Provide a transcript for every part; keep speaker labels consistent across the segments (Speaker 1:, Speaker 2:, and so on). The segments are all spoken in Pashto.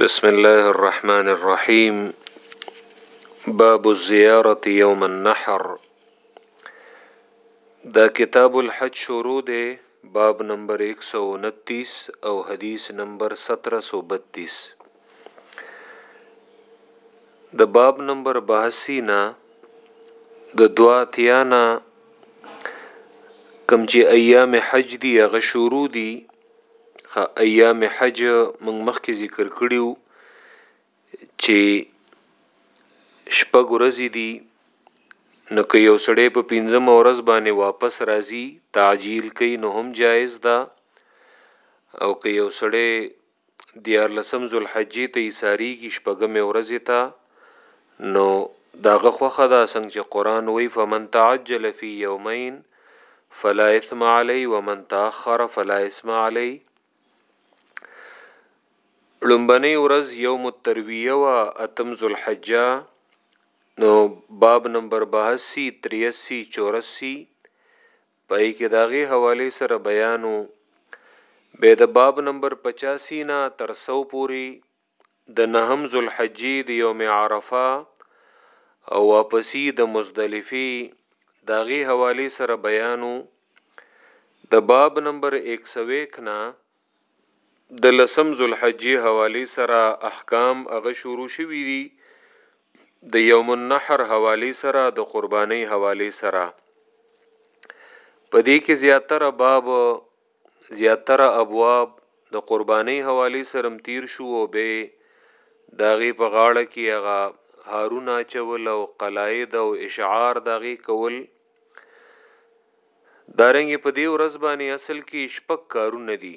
Speaker 1: بسم الله الرحمن الرحيم باب الزيارة يوم النحر دا کتاب الحج شروع ده باب نمبر 129 او حدیث نمبر 1732 د باب نمبر 82 نه د دوا تیانا کم چې ایام حج دی هغه شروع دی خه ایام حج موږ مخکې ذکر کړیو چې شپږ ورځې دي نو که یو سړی په پنځم ورځ باندې واپس راځي تعجیل کوي نو هم جایز ده او که یو سړی دیار لسم ذوالحجې ته ایساریږي شپږمې ورځې ته نو داغه خوخه ده څنګه چې قرآن وی فمن تعجل فی یومین فلا اثم علی ومن تاخر فلا اسم علی لومبنی ورځ یوم الترویه وا اتم ذوالحجه نو باب نمبر 82 83 84 پای کې داغه حواله سره بیانو به د باب نمبر 85 نه تر 100 پوري د نهم ذوالحجې د يوم عرفه او واپسي د مزدلفې د هغې حوالې سره بيان و د باب نمبر ایک سو ایک نه د لسم ذوالحجې حوالې سره احکام هغه شروع شوي دي د يوم النحر حوالې سره د قربانۍ حوالې سره په دې کې زیاتره باب زیاتره ابواب د قربانۍ حوالې سره هم تیر شو او بیا د هغې په غاړه کې هغه هارونه اچول او قلاید او اشعار د هغې کول دارنګې په دې ورځ باندې اصل کې شپږ کارونه دي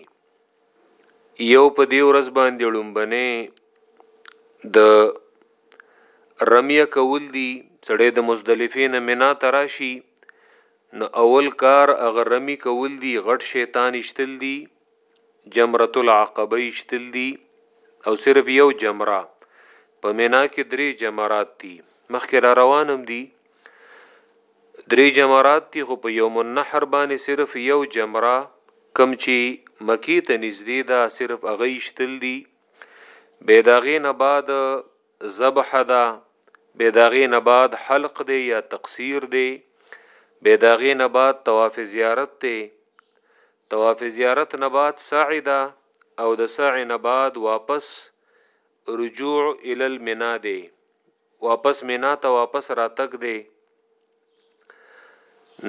Speaker 1: یو په دې ورځ باندې ړومبنې د رمیه کول دي سړی د مزدلفې نه منا تراشي نو اول کار هغه رمي کول دي غټ شیطان ایشتل دي جمرة العقبه ایشتل دي او صرف یو جمره په مینا کې درې جمرات دي مخکې را روان هم دي درې جمرات دي خو په یوم النحر باندې صرف یو جمره کم چې مکی ته نږدې ده صرف هغه ایشتل دي بې د هغې نه بعد ذبحه ده بې د هغې نه بعد حلق دی یا تقصیر دی بې د هغې نه بعد طواف زیارت دی طواف زیارت نه بعد سعی ده او د سعی نه بعد واپس رجوع ال المنا دی واپس مینا ته واپس راتګ دی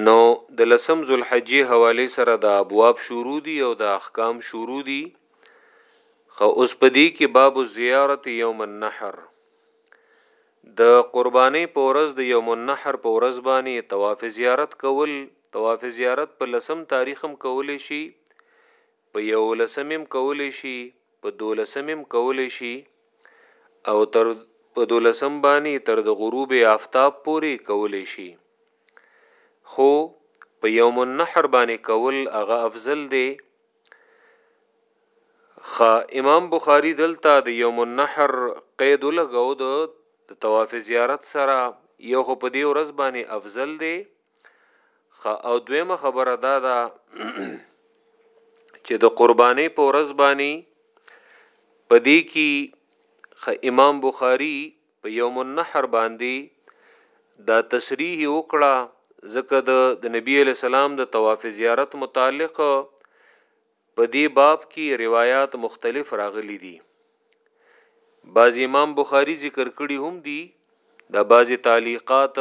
Speaker 1: نو د لسم ذوالحجې حواله سره د ابواب شروع دي او د احکام شروع دي خو اوس په دې کې باب زیارت یوم النحر د قربانې په ورځ د یوم النحر په ورځ باندې طواف زیارت کول طواف زیارت په لسم تاریخ هم کول شي په یوولسمیم کولی شی په دولسمیم کولی شی او تر په دولسم بانی تر د غروب آفتاب پوری کولی شی خو په یوم النحر بانی کول هغه افضل دی خ امام بخاری دلته د یوم النحر قید لګو د طواف زیارت سره یو خو په دی ورځ بانی افضل دی خ او دویمه خبره دا ده چې د قرباني په ورځ باندې پدې کې امام بخاری په یوم النحر باندې دا تصریح وکړه ځکه د نبی علی سلام د طواف زیارت متعلق په دې باب کي روايات مختلف راغلي دي بعضي امام بخاري ذکر کړي هم دي دا بعضي تعليقات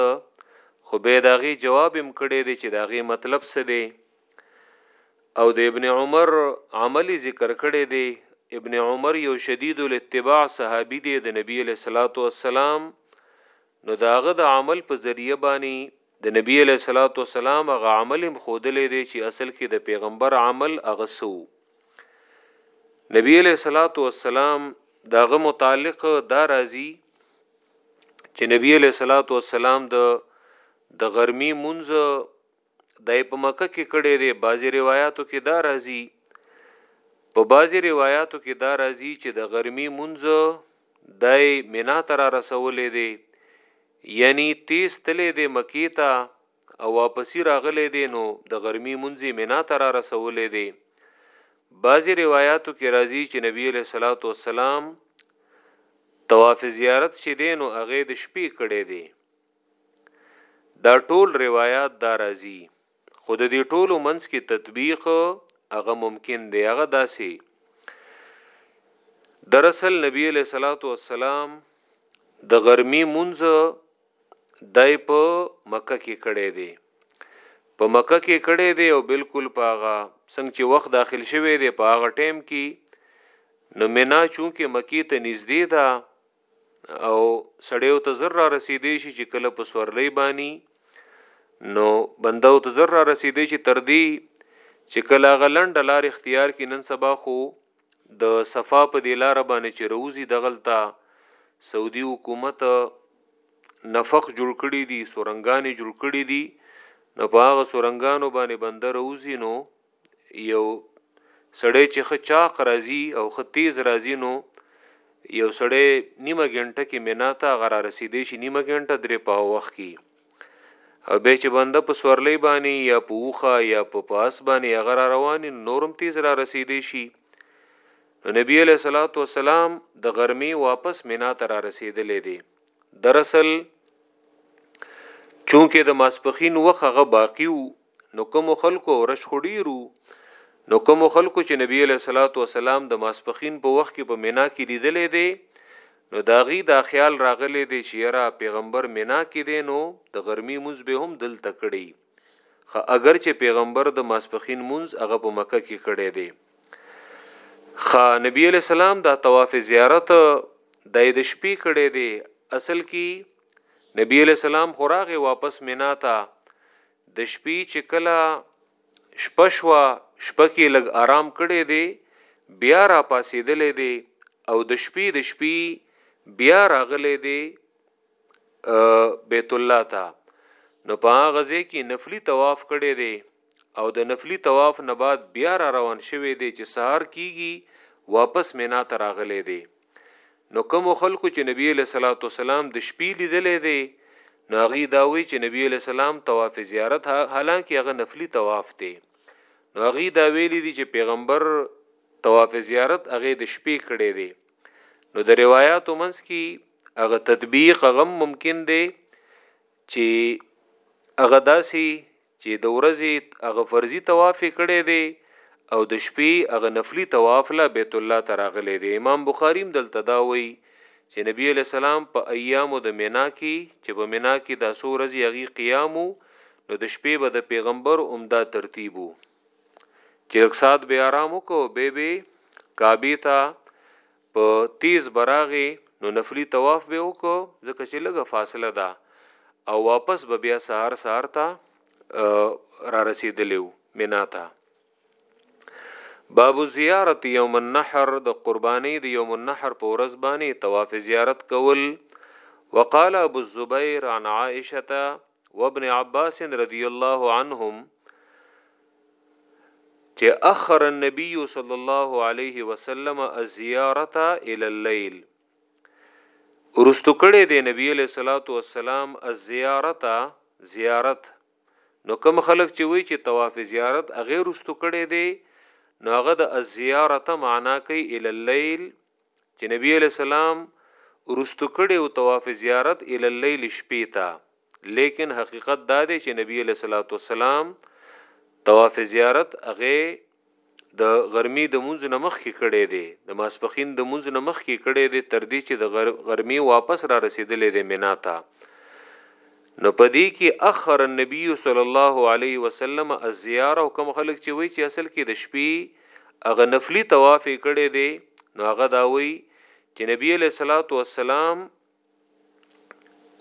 Speaker 1: خو به داغي جواب هم کړي دي چې داغي مطلب څه دی او د ابن عمر عملی ذکر کړي دي ابن عمر یو شدید الاتباع صحابي دی د نبی له صلوات و سلام نو داغه د عمل په ذریعہ باندې د نبي علیه الصلوة والسلام هغه عمل هم ښودلی دی چې اصل کې د پیغمبر عمل هغه څه وو. نبي علیه الصلوة والسلام د هغه متعلق دا راځي چې نبی علیہ الصلوۃ والسلام د د غرمی منځ د په مکه کې کړي دي بعضی روایتو کې دا راځي په بعضی روایتو کې دا راځي چې د غرمی منځ دی مینا ته را رسولی دی یعنی تیز تلی دی مکی ته او واپسی راغلی دی نو د غرمی منځی مینا ته را رسولی دی بعضی روایاتو کې راځي چې نبی علیہ الصلوۃ والسلام طواف زیارت چې دی نو هغه د شپې کړي دی دا ټول روایت دا راځي خو د دې ټولو منځ کې تطبیق هغه ممکن دی هغه داسې دراصل نبی علیہ الصلوۃ والسلام د غرمی مونږ دای په مکه کې کړي دي په مکه کې کړي دي او بالکل پاغه څنګه چې وخت داخل شوی دی په هغه ټیم کې نو مینا چونکه مکی ته نږدې ده او سړیو ته زر را رسیدې شي چې کله په سورلې بانی نو بندو ته زر را رسیدې چې تر دې چې کله غلند لار اختیار کې نن سبا خو د صفا په دی لار باندې چې روزي دغلتا سعودي حکومت نفق جوړ کړی دي سورنګانی جوړ کړی دي نو په هغه سورنګانو باندې بندر اوزینو یو سړی چې ښه چاق راځي او ښه تیز راځي نو یو سړی نیمه ګنټه کې مینا ته هغه را رسیدی شي نیمه ګنټه درې په وخت کې او بیا چې بنده په سورلۍ باندې یا په اوخه یا په پاس باندې هغه را رواني نورم تیز را رسیدی شي نو نبی علیہ الصلوۃ والسلام د غرمې واپس مینا ته را رسیدلې دي دراصل چونکه د ماسپخین وخت هغه باقی وو نو کوم خلکو ورش خډیرو نو کوم خلکو چې نبی علیہ الصلوۃ والسلام د ماسپخین په وخت کې په مینا کې لیدلې دی نو داغي دا خیال راغلي دی چې یرا پیغمبر مینا کې دی نو د غرمي منځ به هم دل تکړی خو اگر چې پیغمبر د ماسپخین مونز هغه په مکه کې کړی دی خا نبی علی السلام دا طواف زیارت د د شپې کړی دی اصل کې نبی علی السلام خوراغه واپس مینا ته د شپي چې کله شپه شوه شپه کې لږ آرام کړی دی بیا را پاسېدلې دی او د شپې د شپې بیا راغلې دی بیت الله ته نو په غزه کې نفلی طواف کړی دی او د نفلی طواف نه بعد بیا را روان شوی دی چې سهار کیږي واپس مینا ته راغلې دی نو کومو خلکو چې نبی علیه الصلاۃ والسلام د شپې لیدلې دی نو هغه دا وی چې نبی علیه السلام طواف زیارت حالانکه هغه نفلی طواف دی نو هغه دا ویلي دي چې پیغمبر طواف زیارت هغه د شپې کړی دی نو د روایتو منس کی هغه تطبیق غم ممکن دی چې هغه داسي چې د ورځې هغه فرضي طواف یې کړی دی او د شپې هغه نفلي طواف له بیت الله ته راغلی دی امام بخاري هم دلته دا وایي چې نبي علیه السلام په ایامو د منا کې چې په منا کې دا څو ورځې هغې قیام و نو د شپې به د پیغمبر عمده ترتیب و چې رکسات به آرام وکړو به به کعبې ته په تیز به راغی نو نفلی طواف به وکړو ځکه چې لږه فاصله ده او واپس به بیا سهار سهار ته را رسیدلیو مینا ته باب زیارت یوم النحر د قربانی د یوم النحر په ورځ باندې طواف زیارت کول وقال ابو الزبیر عن عائشه وابن عباس رضی الله عنهم چې اخر النبي صلی الله علیه وسلم الزیارت الى الليل ورستو کړي دی نبی علیہ الصلوۃ والسلام الزیارت زیارت نو کم خلک چې وی چې طواف زیارت اغه رستو کړي دی نو هغه د الزیارت معنا کوي ال الليل چې نبی علیه السلام رستو کړي او طواف زیارت ال الليل شپې ته لیکن حقیقت دا دی چې نبی علیه الصلاۃ والسلام طواف زیارت هغه د غرمې د مونږ نه مخ کې کړي دي د ماسپخین د مونږ نه مخ کې کړي دي تر دې چې د غرمې واپس را رسیدلې دي مینا ته نو په دې کې اخر النبي صلی الله علیه وسلم الزیاره کوم خلک چې وایي چې اصل کې د شپې هغه نفلی طواف یې کړی دی نو هغه دا وایي چې نبی علیه الصلاۃ والسلام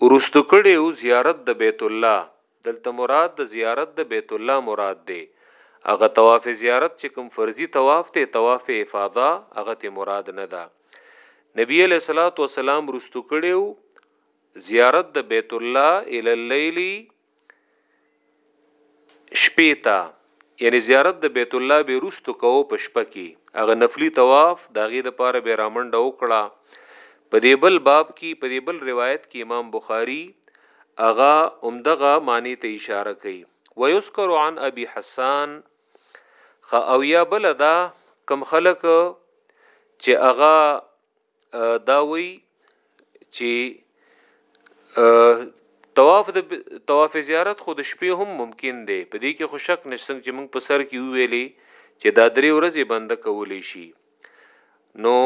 Speaker 1: ورستو کړي او زیارت د بیت الله دلته مراد د زیارت د بیت الله مراد دی هغه طواف زیارت چې کوم فرضي طواف ته طواف افاضه هغه ته مراد نه ده نبی علیہ الصلوۃ والسلام رستو کړي زیارت د بیت الله ال اللیل شپې ته یعنی زیارت د بیت الله به روستو کو په شپه کې هغه نفلی طواف داغه د پاره به رامنډه وکړه په دې بل باب کې په دې بل روایت کې امام بخاری اغا عمدغه معنی ته اشاره کوي ويذكر عن ابي حسان خ او یا بل دا کم خلق چې اغا دا وی چې طواف د طواف زیارت خو د شپې هم ممکن دی په دې کې خو شک نشته چې موږ په سر کې ویلې چې دا درې ورځې بنده کولې شي نو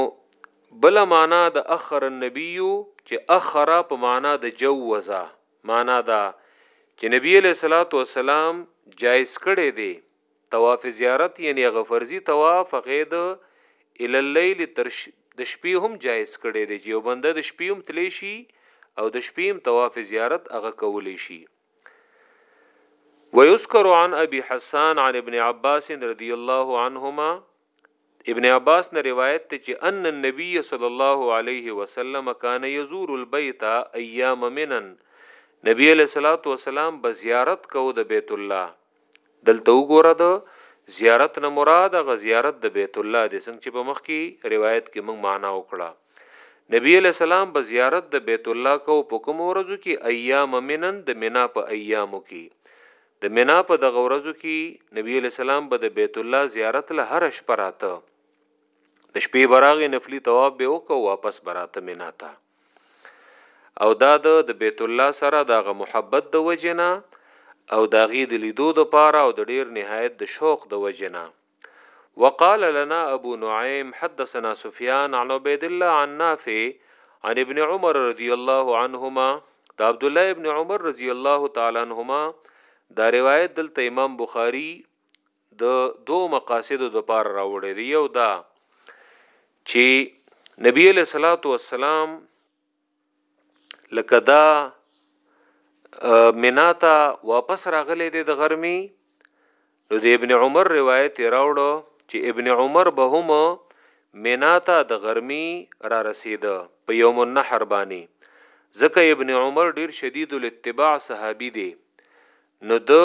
Speaker 1: بل معنا د اخر النبی چې اخر په معنا د جوزا معنا دا چې نبی له صلوات و سلام جایز کړي دی طواف زیارت یعنی هغه فرضی طواف هغه د ال اللیل تر د شپې هم جایز کړي دی چې یو بنده د شپې هم تلی شي او د شپې هم طواف زیارت هغه کولی شي ويذكر عن ابي حسان عن ابن عباس رضي الله عنهما ابن عباس نه روایت ته چې ان النبي صلی الله علیه وسلم کان یزور البیت ایام منن نبی علیہ الصلوۃ والسلام به زیارت کو د بیت الله دلته وګوره د زیارت نه مراد غ زیارت د بیت الله د څنګه چې په مخ کې روایت کې موږ معنا وکړه نبی علیہ السلام به زیارت د بیت الله کو په کوم ورځو کې ایام منن د مینا په ایامو کې د منا په دغه ورځو کي نبي عليه السلام به د بيت الله زيارت له هر شپه راته د شپې براغه نفلي طواف به وکاو واپس براته منا ته او دا د بیت الله سره دغه محبت د وجنه او داغي د لیدو د پاره او د ډیر نهایت د شوق د وجنه وقال لنا ابو نعيم حدثنا سفيان عن عبيد الله عن نافع عن ابن عمر رضی الله عنهما دا عبد الله ابن عمر رضی الله تعالی عنهما دا روایت دلته امام بخاری د دو مقاصدو د پار راوړی دی یو دا چې نبی له صلوات و سلام لکه دا مینا ته واپس راغلی دی د غرمي نو د ابن عمر روایت راوړو چې ابن عمر به هم مینا ته د غرمي را رسید په یوم النحر باندې ځکه ابن عمر ډیر شدید الاتباع صحابي دی نو د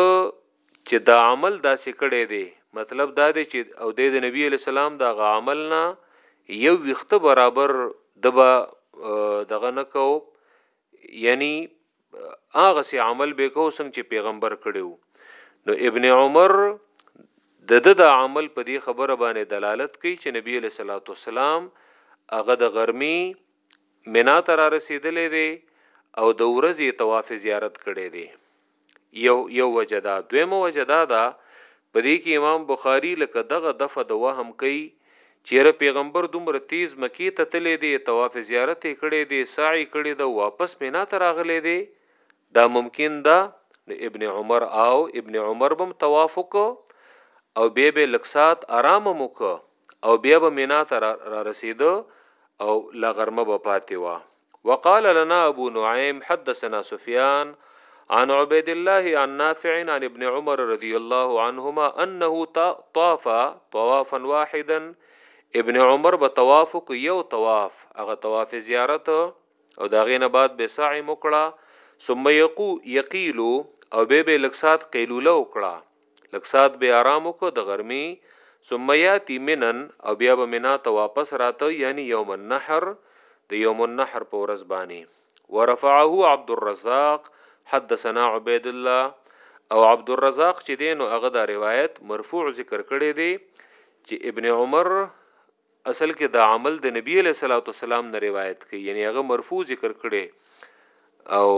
Speaker 1: چه دا عمل داسې کړی دی مطلب دا دی چه او دی د نبی علیه السلام دا غا عمل نه یو ویخته برابر دبا دغه نه کو یعنی هغه سي عمل به کو څنګه چې پیغمبر کړیو نو ابن عمر د د د عمل په دې خبره باندې دلالت کوي چې نبی له صلوات والسلام هغه د غرمي منا تر رسیدلې دی او د ورځې طواف زیارت کړي دی یو یو وجه دا دویمه وجه دا ده په دې کې امام بخاری لکه دغه دفع د وهم کوي چیرې پیغمبر دومره تیز مکی ته تللی دی طواف زیارت یې کړی دی سعی کړی ده واپس مینا ته راغلی دی دا ممکن ده نو ابن عمر او ابن عمر بم طواف وکړو او بیا به لکسات آرام موکو او بیا به مینا ته را رسیدو او لا غرمه به پاتې وه وقال لنا ابو نعيم حدثنا سفيان عن عبيد الله عن نافع عن ابن عمر رضي الله عنهما انه طاف طوافا واحدا ابن عمر به طواف کو یو طواف هغه طواف زیارت او دا غینه بعد به سعی مکړه ثم یقو یقیلو او به به لکسات قیلوله وکړه لږ ساعت به آرام وکړو د غرمې ثم یاتی منن او بیا به منا ته واپس راته یعنی یوم النحر د یوم النحر په ورځ باندې ورفعه عبد الرزاق حدثنا عبید الله او عبد الرزاق چې دینو هغه دا روایت مرفوع ذکر کړی دی چې ابن عمر اصل کې دا عمل د نبی علیہ الصلوۃ والسلام نه روایت کړي یعنی هغه مرفوع ذکر کړي او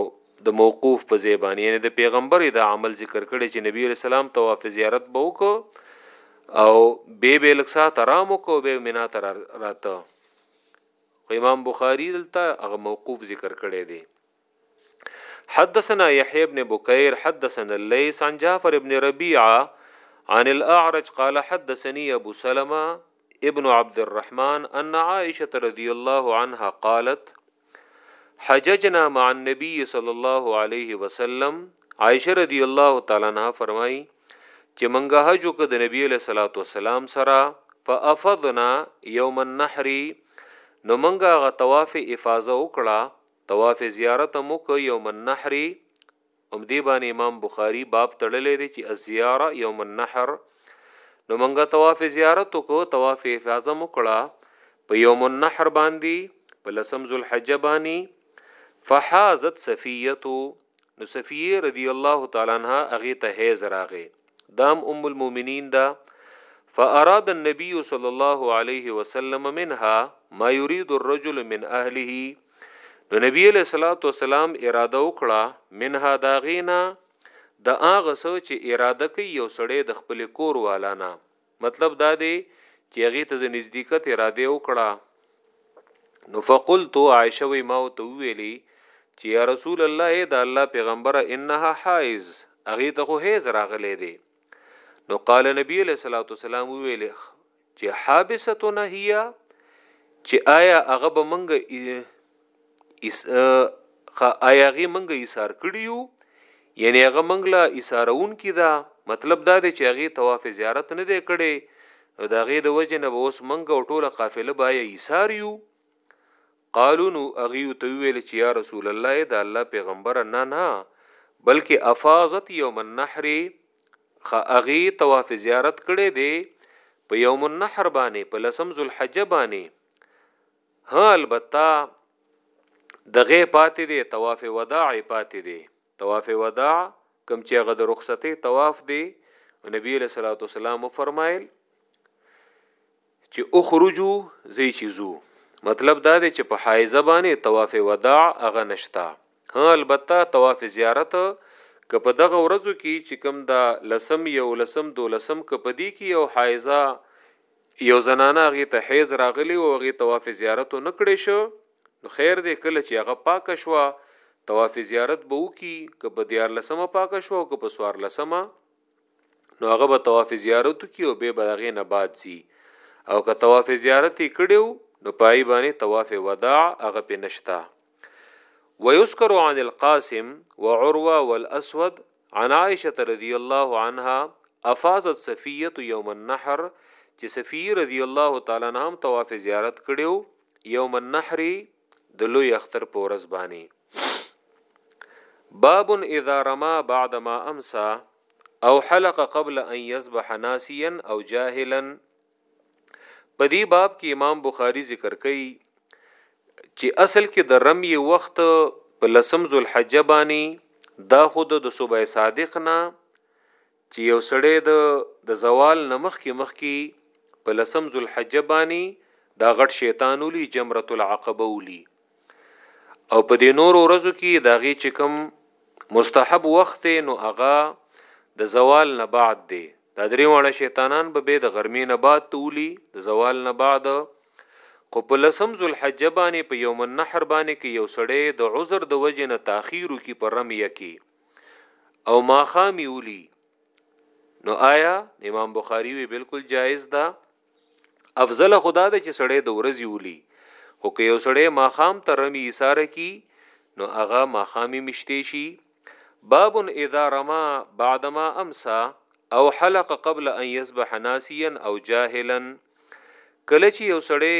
Speaker 1: د موقوف په زیبان یعنی د پیغمبر دا عمل ذکر کړي چې نبی علیہ السلام طواف زیارت به وکړو او به به لکسا ترام وکړو به مینا تر راته امام بخاری دلته هغه موقوف ذکر کړي دي حدثنا يحيى بن بكير حدثنا الليث عن جعفر بن ربيعه عن الاعرج قال حدثني ابو سلمة ابن عبد الرحمن ان عائشه رضي الله عنها قالت حججنا مع النبي صلى الله عليه وسلم عائشه رضي الله تعالى عنها فرمایي چې منګه حج وک د نبی له صلوات و سلام سره فافضنا يوم النحر نو منګه غ طواف افاظه وکړه طواف زیارت هم وکړ یوم النحر هم دې باندې امام بخاری باب تړلې دی چې الزیاره یوم النحر نو منګه طواف زیارت وکړو طواف افاظه وکړه په یوم النحر باندې په لسم ذوالحجه باندې فحازت صفیه نو صفیه رضی الله تعالی عنها هغه ته حیز راغې دام ام المؤمنین دا فاراد النبي صلی الله علیه وسلم منها ما يريد الرجل من اهله نو نبی علیہ الصلوۃ والسلام اراده وکړه منها دا غینا د اغه سو چې اراده کوي یو سړی د خپل کور والانا مطلب دا دی چې هغه ته د نزدېکت اراده وکړه نو فقلت عائشه وی ما ته ویلی چې یا رسول الله اے دا الله پیغمبر انها حائز هغه ته خو هیز راغلی دی نو قال نبی علیہ الصلوۃ والسلام ویل چې حابسته نهیا چې آیا هغه به منګه اس خا ایاغي منګه ایثار کړیو یعنی هغه منګله ایثارون کی دا مطلب دا دی چې هغه طواف زیارت نه دی کړي دا غي د وجه نه اوس منګه ټوله قافله بای ایثار یو قالو نو اغي تو ویل چې یا رسول الله دا الله پیغمبر نه نه بلکې افاظت یوم النحر خ اغي طواف زیارت کړي دی په یوم النحر باندې په لسم ذوالحجه باندې ها البته دغه پاتې دی طواف وداع پاتې دی طواف وداع کم چې هغه د رخصتې طواف دی نبی له صلوات والسلام فرمایل چې اخرجو زی چیزو مطلب دا دی چې په حایزه باندې طواف وداع هغه نشتا ها البته طواف زیارت که په دغه ورځو کې چې کوم دا لسم یو لسم دو لسم که په دې کې یو حایزه یو زنانه هغې ته حیض راغلی و هغې طواف زیارت ونه کړی شو نو خیر دی کله چې هغه پاکه شوه طواف زیارت به وکي که په دیارلسمه پاکه شوه او که په څوارلسمه نو هغه به طواف زیارت وکي او بیا به هغې نه بعد ځي او که طواف زیارت یې کړی نو پای باندې طواف وداع هغه پې نشته ويذكر عن القاسم وعروة والأسود عن عائشه رضی الله عنها افاظت صفیه یوم النحر چې صفیه رضی الله تعالی عنها هم طواف زیارت کړو یوم النحر د لوی اختر په ورځ باندې باب اذا رما بعد ما امسا او حلق قبل ان يذبح ناسيا او جاهلا په دې باب کې امام بخاری ذکر کوي چې اصل کې د رمی وخت په لسم ذوالحجه باندې دا خود د صبح صادق نه چې یو سړی د د زوال نمخ کې مخ کې په لسم ذوالحجه باندې دا غټ شیطان ولي جمرۃ العقبه ولي او په دې نور ورځو کې دا غي چې کوم مستحب وخت نو هغه د زوال نه بعد دی دا درې واړه شیطانان به بیا د غرمې نه بعد تولي د زوال نه بعد خو په لسم ذوالحجه باندې په یوم النحر باندې کې یو سړی د عذر د وجې نه تاخیرو کې په رمیه کې او ماخامی ولي نو آیا امام بخاری وی بالکل جایز ده افضل خدا د چې سړی د ورځي ولي خو که یو سړی ماخام ته رمی ایثاره کی نو هغه ماخامی مشته شي باب اذا رما بعدما امسا او حلق قبل ان يسبح ناسيا او جاهلا کله چې یو سړی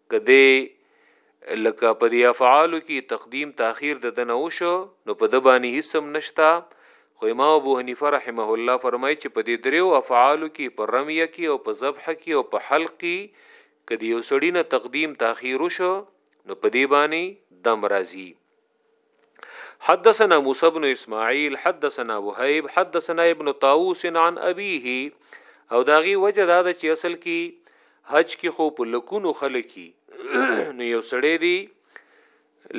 Speaker 1: که دی لکه په دې افعالو کې تقدیم تاخير د دنه وشو نو په د باندې هیڅ هم نشتا خو امام ابو حنیفه رحمه الله فرمایي چې په دې دریو افعالو کې په رمیه کې او په ذبح کې او په حلق کې کدی یو سړی نه تقدیم تاخير وشو نو په دې باندې دم راځي حدثنا موسى بن اسماعيل حدثنا وهيب حدثنا ابن طاووس عن ابيه او داغي وجه دا ده چې اصل کې حج کې خو په لکونو خلک نو یو سړی دی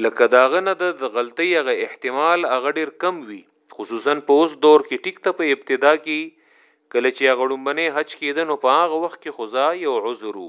Speaker 1: لکه داغه نه د غلطي هغه احتمال هغه ډیر کم وي خصوصا په اوس دور کې ټیک ته په ابتدا کې کله چې هغه لومبنه حج کېدنو په هغه وخت کې خدا یو عذرو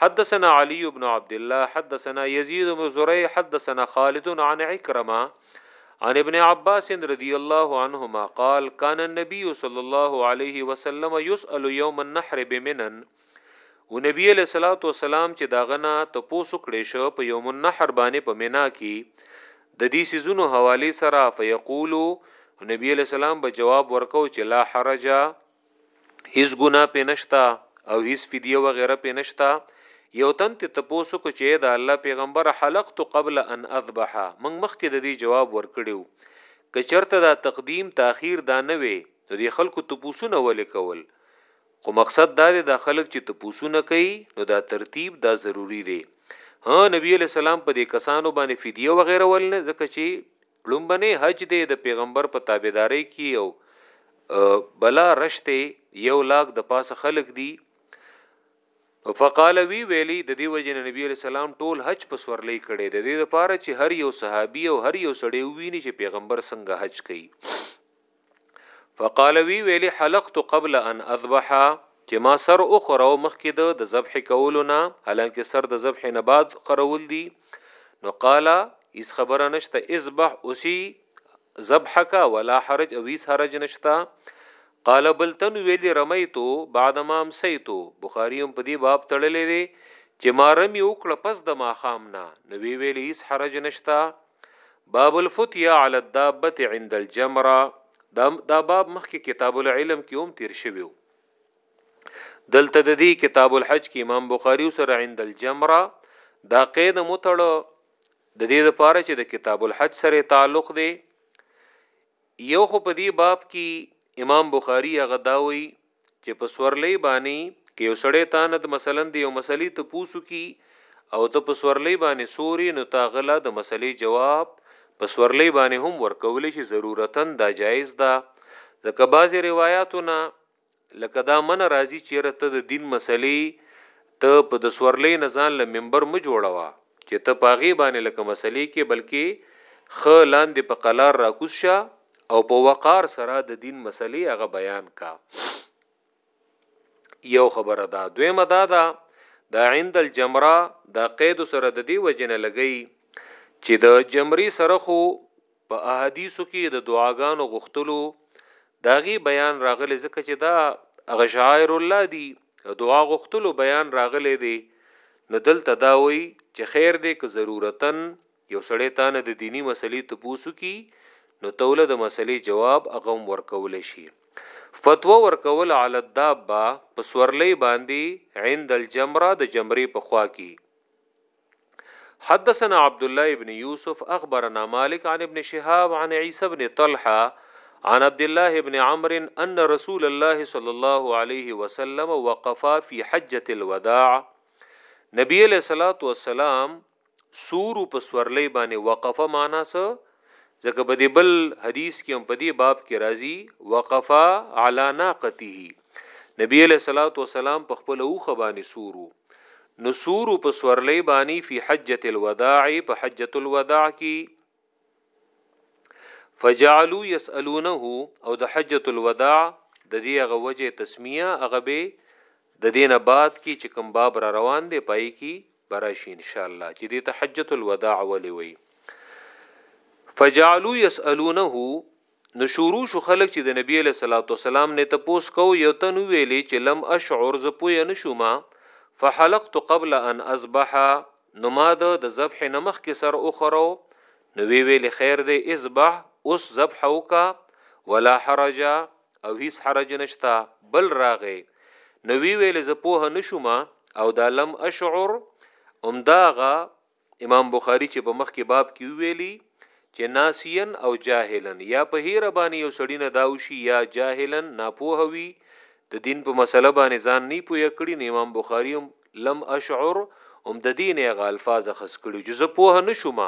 Speaker 1: حدثنا علي بن عبد الله حدثنا يزيد بن زريع حدثنا خالد عن عكرمه عن ابن عباس رضی الله عنهما قال كان النبي صلى الله عليه وسلم يسأل يوم النحر بمنن او نبی علیہ الصلوۃ والسلام چې داغنا ته پوسو کړې شو په یوم النحر باندې په مینا کې د دې سيزونو حواله سره فیقولو نبی علیہ السلام به جواب ورکاو چې لا حرج هیڅ ګناه پې نشته او هیڅ فدیه وغیره پې نشته یو تن ته تپوس وکړو چې د الله پیغمبر حلقت قبل ان اذبح موږ مخکې د دې جواب ورکړیو که چرته دا تقدیم تاخیر دا نه وي نو د خلکو تپوسونه ولې کول خو مقصد دا دی دا خلک چې تپوسونه کوي نو دا ترتیب دا ضروری دی ها نبی علیہ السلام په دې کسانو باندې فدیه وغیره ولنه ځکه چې ړومبنی حج دی د پیغمبر په تابعداری کی او بلا رشته یو لاک د پاسه خلق دی فقال وی ویلی د دی وجنه نبی علی سلام ټول حج په سورلی کړي د دې لپاره چې هر یو صحابي او هر یو سړی ویني چې پیغمبر څنګه حج کوي فقال وی ویلی حلقت قبل ان اذبح چې ما سر او خورو مخکې د د ذبح کولو نه حالانکه سر د ذبح نه بعد خرول دي نو قال اس خبره نشته اذبح اسی ذبحک ولا حرج او اس حرج نشته قال بل تن ویل رمیتو بعد ما امسیتو بخاری هم په دې باب تړلې دي چې ما رمی وکړه پس د ما خام نه نو وی ویل اس حرج نشته باب الفتیا علی الدابه عند الجمره دا, دا باب مخکې کتاب العلم کې هم تیر شوی دلته د دې کتاب الحج کې امام بخاری سره عند الجمره دا قید متړو د دې لپاره چې د کتاب الحج سره تعلق دی یو خو په دې باب کې امام بخاری هغه داوي چې په سورلۍ باندې کې یو سړی تاند مثلا د یو مسلې ته پوسو کی او ته په سورلۍ باندې سوري نو تا غلا د مسلې جواب په سورلۍ باندې هم ورکول شي ضرورتا دا جایز ده ځکه بعضې روایاتونه لکه دا من راضي چیرې ته د دین مسلې ته په د سورلۍ نه ځان له منبر م جوړوه چې ته په هغې باندې لکه مسلې کې بلکې خه لاندې په قلار راکوز شه او په وقار سره د دین مسلې هغه بیان کا یو خبره ده دویمه دا ده دا عند الجمره دا قید سره د دی وجنه لګی چې د جمری سره خو په احادیثو کې د دعاګانو غختلو داغي بیان راغلی ځکه چې دا غشاعر الله دی دعا غختلو بیان راغلی دی نو دلته دا وایي چې خیر دی که ضرورتن یو سړی تانه د دینی مسلې ته پوسو کی نو توله د مسلې جواب اغم ورکول شي فتوا ورکول علی الدابه په سورلې باندې عند الجمره د جمرې په خوا کې حدثنا عبد الله ابن يوسف اخبرنا مالك عن ابن شهاب عن عيسى ابن طلحه عن عبد الله ابن عمرو ان رسول الله صلى الله عليه وسلم وقف في حجه الوداع نبی علیہ الصلات والسلام سور په سورلې باندې وقفه معنا څه ځکه په دې بل حدیث کې هم په دې باب کې راځي وقفه علی ناقته نبی علیہ الصلوۃ والسلام په خپل اوخه باندې سورو نو سورو په سورلې باندې فی حجۃ الوداع په حجۃ الوداع کې فجعلوا يسالونه او د حجۃ الوداع د دې هغه وجه تسمیه هغه به د دینه بعد کې چې کوم باب را روان دی پای کې براشي ان شاء الله چې د تحجت الوداع ولې وي فجعلوا يسالونه نو شروع شو خلک چې د نبي علیه الصلاة والسلام نه تپوس کوو، یو تن وویلې چې لم اشعر زه پوه نه شوم فحلقت قبل ان اذبح نو ما د د ذبح نه مخکې سر وخرو نو وی ویلې خیر دی اذبح اوس ذبح وکا ولا حرج او هیڅ حرج نشتا بل راغې نو وی ویلې زه پوه نه شوم او دا لم اشعر همداغه امام بخاری چې په مخکې باب کې ویلي چې ناسیان او جاهلن یا په هیر باندې یو سړی نه داوشي یا جاهلن ناپوه وي د دین په مسله باندې ځان نه پوی کړی نه امام بخاری هم لم اشعر هم د دین هغه الفاظ خس کړي چې زه پوه نه شوم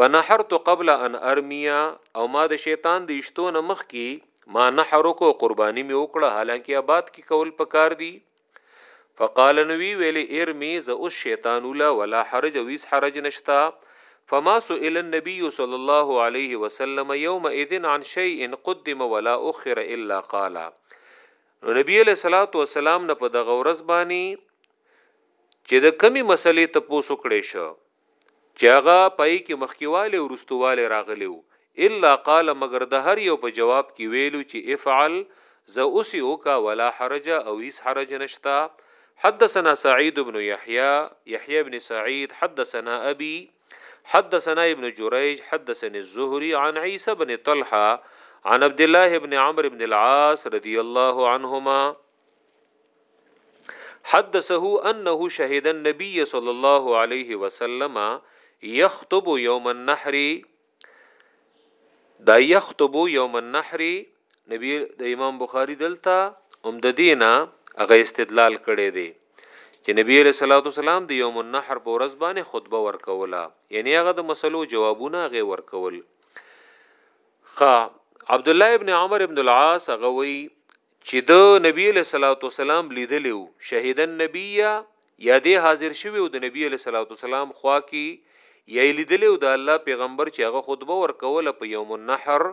Speaker 1: فنحرت قبل ان ارمیا او ما د شیطان د اشتونه مخ کی ما نحر کو قربانی می وکړه حالانکه آباد کی کول پکار دی فقال نوی ویلی ارمی ز اوس شیطان ولا ولا حرج ویس حرج نشتا فما سئل النبي صلی الله علیه وسلم یوم اذن عن شیء قدم ولا اخر الا قال نو نبی علیہ الصلوۃ والسلام نه په دغه ورځ باندې چې د کمی مسلې ته پوسو کړې شو چې هغه پهیې کې مخکیوالی او وروستووالی راغلی وو، الا قال مګر ده هر یو په جواب کې ویلو چې افعل ځه اوس یې وکړه ولا حرج او هیڅ حرج نشته حدثنا سعید بن یحیی یحیی بن سعید حدثنا ابی حدثنا ابن جریج حدثني الزهري عن عیسی بن طلحه عن عبد الله بن عمرو بن العاص رضی الله عنهما حدثه انه شهد النبي صلى الله عليه وسلم يخطب يوم النحر دا يخطب يوم النحر نبی د امام بخاری دلته هم د دینه هغه استدلال کړي دي چې نبی علیہ الصلوۃ والسلام د یوم النحر په ورځ باندې خطبه ورکوله یعنی هغه د مسلو جوابونه غي ورکول خ عبد الله ابن عمر ابن العاص غوي چې ده نبی علیه الصلاة والسلام لیدلی وو، شهد النبی یا دی حاضر شوی وو د نبی علیه الصلاة والسلام خوا کې یا یې لیدلی وو د الله پیغمبر چې هغه خطبه ورکوله په یوم النحر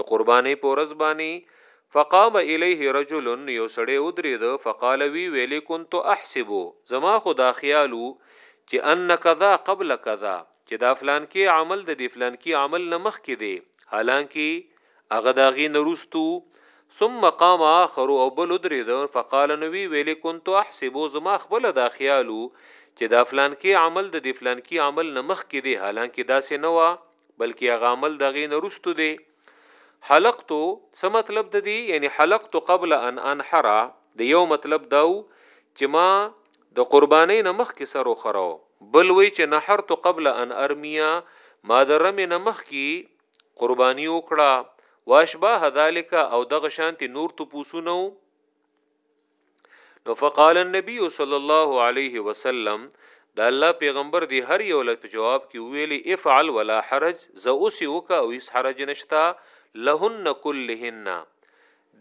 Speaker 1: د قربانۍ په ورځ باندې فقام الیه رجل نو یو سړی ودرېده فقال وی ویلې کنت احسب زما خو دا خیال وو چې ان کذا قبل کذا چې دا فلان کې عمل د دې فلان کې عمل نه مخکې دی حالانکه هغه دا غي نرستو ثم قام اخر او بل درید فقال نو وی ویل كنت احسب زما خپل دا خیالو چې دا فلان کې عمل د فلان کې عمل نه مخ کې دی حالانکه دا سه نه وا بلکې هغه عمل دا غي نرستو دی حلقت څه مطلب د دی یعنی حلقت قبل ان انحر د یو مطلب داو چې ما د قربانې نه مخ کې سر وخرو بل وی چې نحرت قبل ان ارمیا ما د رمې نه مخ کې قرباني وکړه واشباه ذالک او دغه شانتی نور تو پوسونو نو فقال النبي صلى الله عليه وسلم دا الله پیغمبر دی هر یو لپاره جواب کې ویلي افعل ولا حرج ز اوس وکا او اس حرج نشتا لهن كلهن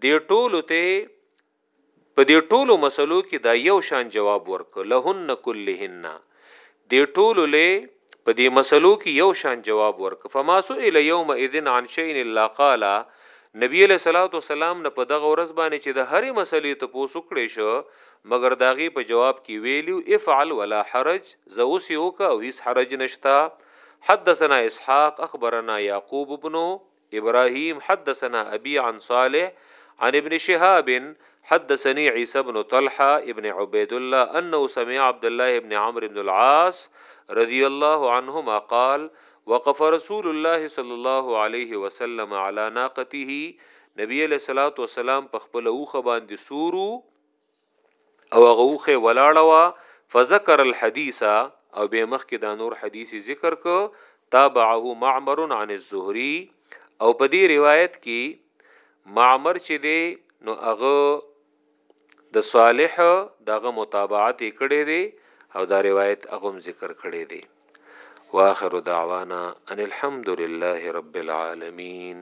Speaker 1: دی ټول ته په دې ټولو مسلو کې دا يو شان جواب ورکړ، لهن کلهن، دې ټولو له په دې مسلو کې يو شان جواب ورکړ، فما سئل يومئذ عن شيء الا قال، نبي عليه الصلوة والسلام نه په دغه ورځ باندې چې د هرې مسلې تپوس وکړې شو مګر د هغې په جواب کې ويلي و، افعل ولا حرج، ځه اوس يې وکړه او هيڅ حرج نشته. حدثنا اسحاق اخبرنا يعقوب بن إبراهيم حدثنا أبي عن صالح عن ابن شهاب حدثني عيسى بن طلحة ابن عبيد الله أنه سمع عبد الله بن عمرو بن العاص رضي الله عنهما قال وقف رسول الله صلى الله عليه وسلم على ناقته نبي عليه الصلاه والسلام په اوخه باندې سورو او هغه وخه ولاړه وا فذكر الحديث او به مخ کې دا نور حدیث ذکر کو تابعه معمر عن الزهري او په دې روایت کې معمر چې دی نو هغه د صالح دغه متابعت کړي دي او دا روایت هغه ذکر کړي دي واخر دعوانا ان الحمد لله رب العالمين